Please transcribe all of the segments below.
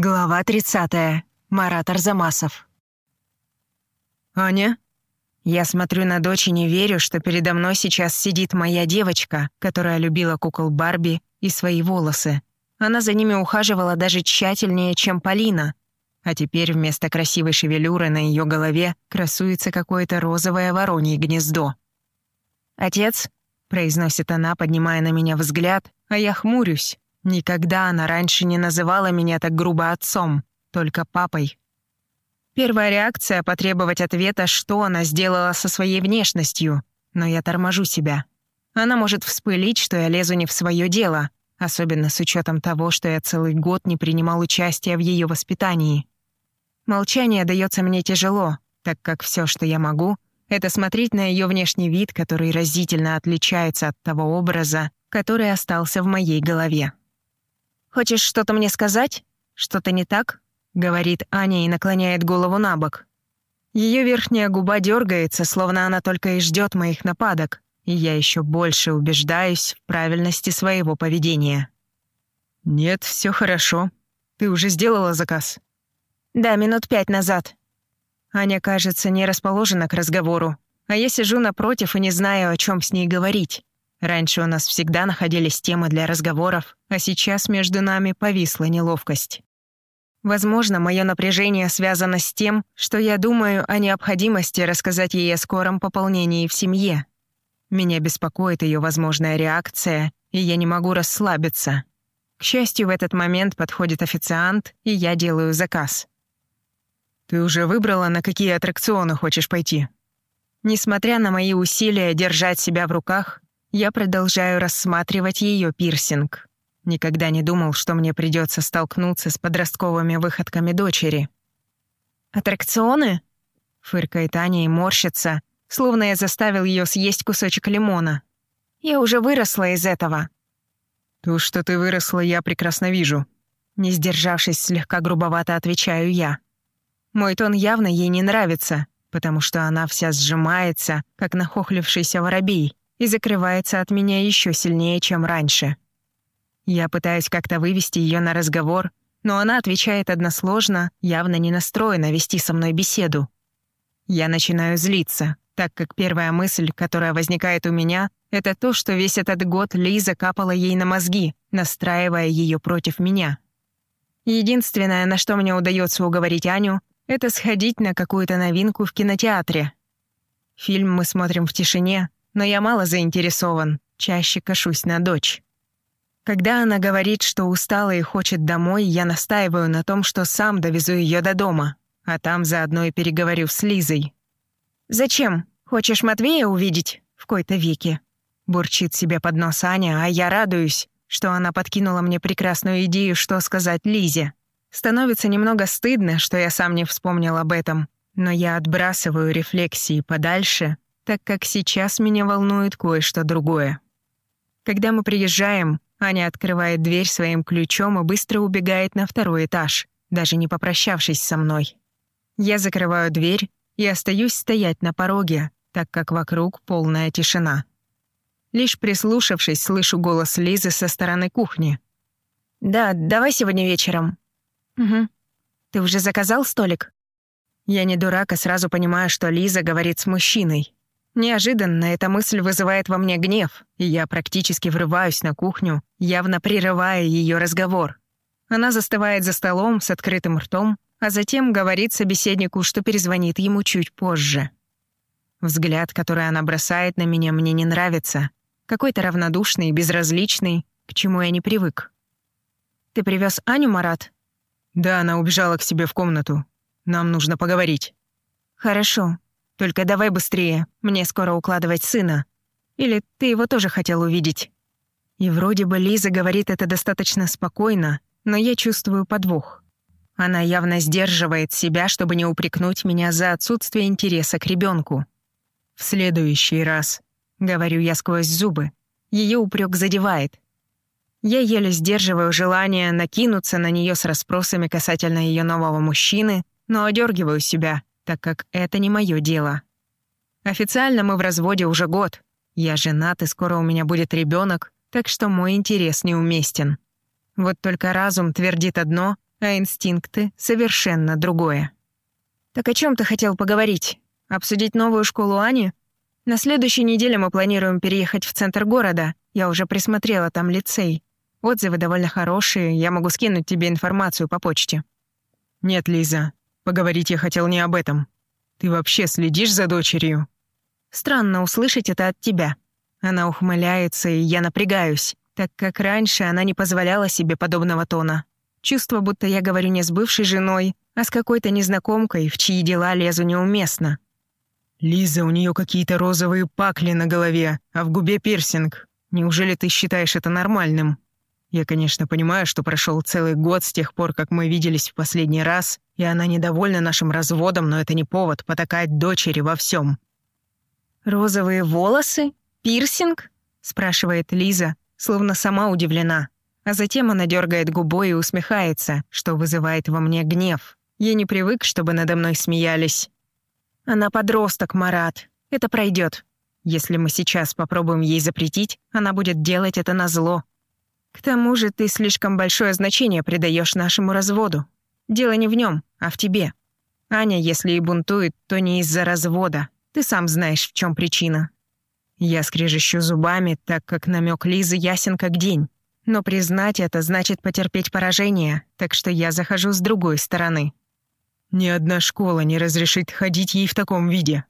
Глава 30. Марат Арзамасов. «Аня?» Я смотрю на дочь и не верю, что передо мной сейчас сидит моя девочка, которая любила кукол Барби и свои волосы. Она за ними ухаживала даже тщательнее, чем Полина. А теперь вместо красивой шевелюры на ее голове красуется какое-то розовое воронье гнездо. «Отец?» — произносит она, поднимая на меня взгляд, а я хмурюсь. Никогда она раньше не называла меня так грубо отцом, только папой. Первая реакция — потребовать ответа, что она сделала со своей внешностью, но я торможу себя. Она может вспылить, что я лезу не в свое дело, особенно с учетом того, что я целый год не принимал участия в ее воспитании. Молчание дается мне тяжело, так как все, что я могу, это смотреть на ее внешний вид, который разительно отличается от того образа, который остался в моей голове. «Хочешь что-то мне сказать? Что-то не так?» — говорит Аня и наклоняет голову на бок. Ее верхняя губа дергается, словно она только и ждет моих нападок, и я еще больше убеждаюсь в правильности своего поведения. «Нет, все хорошо. Ты уже сделала заказ?» «Да, минут пять назад». Аня, кажется, не расположена к разговору, а я сижу напротив и не знаю, о чем с ней говорить. Раньше у нас всегда находились темы для разговоров, а сейчас между нами повисла неловкость. Возможно, мое напряжение связано с тем, что я думаю о необходимости рассказать ей о скором пополнении в семье. Меня беспокоит ее возможная реакция, и я не могу расслабиться. К счастью, в этот момент подходит официант, и я делаю заказ. «Ты уже выбрала, на какие аттракционы хочешь пойти?» Несмотря на мои усилия держать себя в руках, я продолжаю рассматривать ее пирсинг. Никогда не думал, что мне придется столкнуться с подростковыми выходками дочери. «Аттракционы?» — фыркает Аня и морщится, словно я заставил ее съесть кусочек лимона. «Я уже выросла из этого». «То, что ты выросла, я прекрасно вижу». Не сдержавшись, слегка грубовато отвечаю я. Мой тон явно ей не нравится, потому что она вся сжимается, как нахохлившийся воробей и закрывается от меня еще сильнее, чем раньше. Я пытаюсь как-то вывести ее на разговор, но она отвечает односложно, явно не настроена вести со мной беседу. Я начинаю злиться, так как первая мысль, которая возникает у меня, это то, что весь этот год Лиза капала ей на мозги, настраивая ее против меня. Единственное, на что мне удается уговорить Аню, это сходить на какую-то новинку в кинотеатре. Фильм мы смотрим в тишине, но я мало заинтересован, чаще кашусь на дочь. Когда она говорит, что устала и хочет домой, я настаиваю на том, что сам довезу ее до дома, а там заодно и переговорю с Лизой. «Зачем? Хочешь Матвея увидеть?» В кои-то веке. Бурчит себе под нос Аня, а я радуюсь, что она подкинула мне прекрасную идею, что сказать Лизе. Становится немного стыдно, что я сам не вспомнил об этом, но я отбрасываю рефлексии подальше так как сейчас меня волнует кое-что другое. Когда мы приезжаем, Аня открывает дверь своим ключом и быстро убегает на второй этаж, даже не попрощавшись со мной. Я закрываю дверь и остаюсь стоять на пороге, так как вокруг полная тишина. Лишь прислушавшись, слышу голос Лизы со стороны кухни. «Да, давай сегодня вечером». «Угу. Ты уже заказал столик?» Я не дурак, и сразу понимаю, что Лиза говорит с мужчиной. Неожиданно эта мысль вызывает во мне гнев, и я практически врываюсь на кухню, явно прерывая ее разговор. Она застывает за столом с открытым ртом, а затем говорит собеседнику, что перезвонит ему чуть позже. Взгляд, который она бросает на меня, мне не нравится. Какой-то равнодушный, безразличный, к чему я не привык. «Ты привез Аню, Марат?» «Да, она убежала к себе в комнату. Нам нужно поговорить». «Хорошо. Только давай быстрее, мне скоро укладывать сына. Или ты его тоже хотел увидеть?» И вроде бы Лиза говорит это достаточно спокойно, но я чувствую подвох. Она явно сдерживает себя, чтобы не упрекнуть меня за отсутствие интереса к ребенку. «В следующий раз», — говорю я сквозь зубы, ее упрек задевает. Я еле сдерживаю желание накинуться на нее с расспросами касательно ее нового мужчины, но одергиваю себя — так как это не мое дело. Официально мы в разводе уже год. Я женат, и скоро у меня будет ребенок, так что мой интерес неуместен. Вот только разум твердит одно, а инстинкты — совершенно другое. «Так о чем ты хотел поговорить? Обсудить новую школу Ани? На следующей неделе мы планируем переехать в центр города. Я уже присмотрела там лицей. Отзывы довольно хорошие, я могу скинуть тебе информацию по почте». «Нет, Лиза, поговорить я хотел не об этом. Ты вообще следишь за дочерью?» «Странно услышать это от тебя». Она ухмыляется, и я напрягаюсь, так как раньше она не позволяла себе подобного тона. Чувство, будто я говорю не с бывшей женой, а с какой-то незнакомкой, в чьи дела лезу неуместно. «Лиза, у нее какие-то розовые пакли на голове, а в губе пирсинг. Неужели ты считаешь это нормальным?» Я, конечно, понимаю, что прошел целый год с тех пор, как мы виделись в последний раз, и она недовольна нашим разводом, но это не повод потакать дочери во всем. «Розовые волосы? Пирсинг?» — спрашивает Лиза, словно сама удивлена. А затем она дергает губой и усмехается, что вызывает во мне гнев. Я не привык, чтобы надо мной смеялись. Она подросток, Марат. Это пройдет. Если мы сейчас попробуем ей запретить, она будет делать это на зло. К тому же ты слишком большое значение придаешь нашему разводу. Дело не в нем, а в тебе. Аня, если и бунтует, то не из-за развода. Ты сам знаешь, в чем причина. Я скрежещу зубами, так как намек Лизы ясен как день. Но признать это значит потерпеть поражение, так что я захожу с другой стороны. Ни одна школа не разрешит ходить ей в таком виде.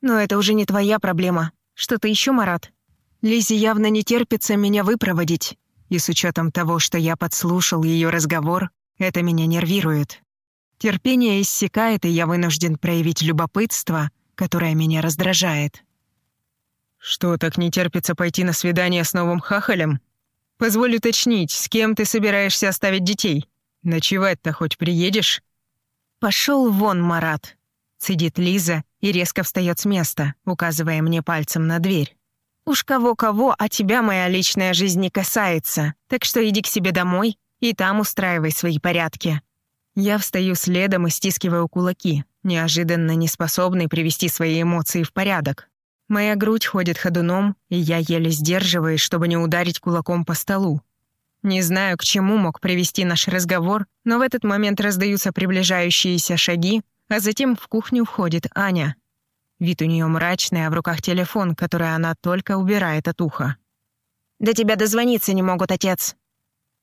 Но это уже не твоя проблема. Что-то еще, Марат? Лизе явно не терпится меня выпроводить. И с учетом того, что я подслушал ее разговор, это меня нервирует. Терпение иссякает, и я вынужден проявить любопытство, которое меня раздражает. «Что, так не терпится пойти на свидание с новым хахалем? Позволь уточнить, с кем ты собираешься оставить детей? Ночевать-то хоть приедешь?» Пошел вон, Марат!» — цедит Лиза и резко встает с места, указывая мне пальцем на дверь. «Уж кого-кого, а тебя моя личная жизнь не касается, так что иди к себе домой и там устраивай свои порядки». Я встаю следом и стискиваю кулаки, неожиданно неспособный привести свои эмоции в порядок. Моя грудь ходит ходуном, и я еле сдерживаюсь, чтобы не ударить кулаком по столу. Не знаю, к чему мог привести наш разговор, но в этот момент раздаются приближающиеся шаги, а затем в кухню входит Аня. Вид у нее мрачный, а в руках телефон, который она только убирает от уха. «До тебя дозвониться не могут, отец».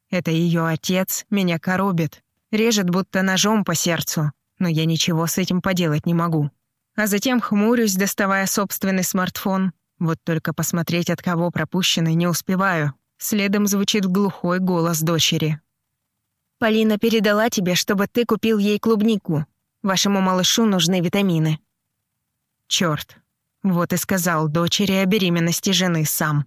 Это ее отец меня коробит, режет будто ножом по сердцу, но я ничего с этим поделать не могу. А затем хмурюсь, доставая собственный смартфон. Вот только посмотреть, от кого пропущенный, не успеваю. Следом звучит глухой голос дочери. «Полина передала тебе, чтобы ты купил ей клубнику. Вашему малышу нужны витамины». Черт, вот и сказал дочери о беременности жены сам.